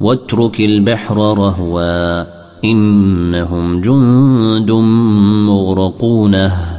واترك البحر رهوا إنهم جند مغرقونه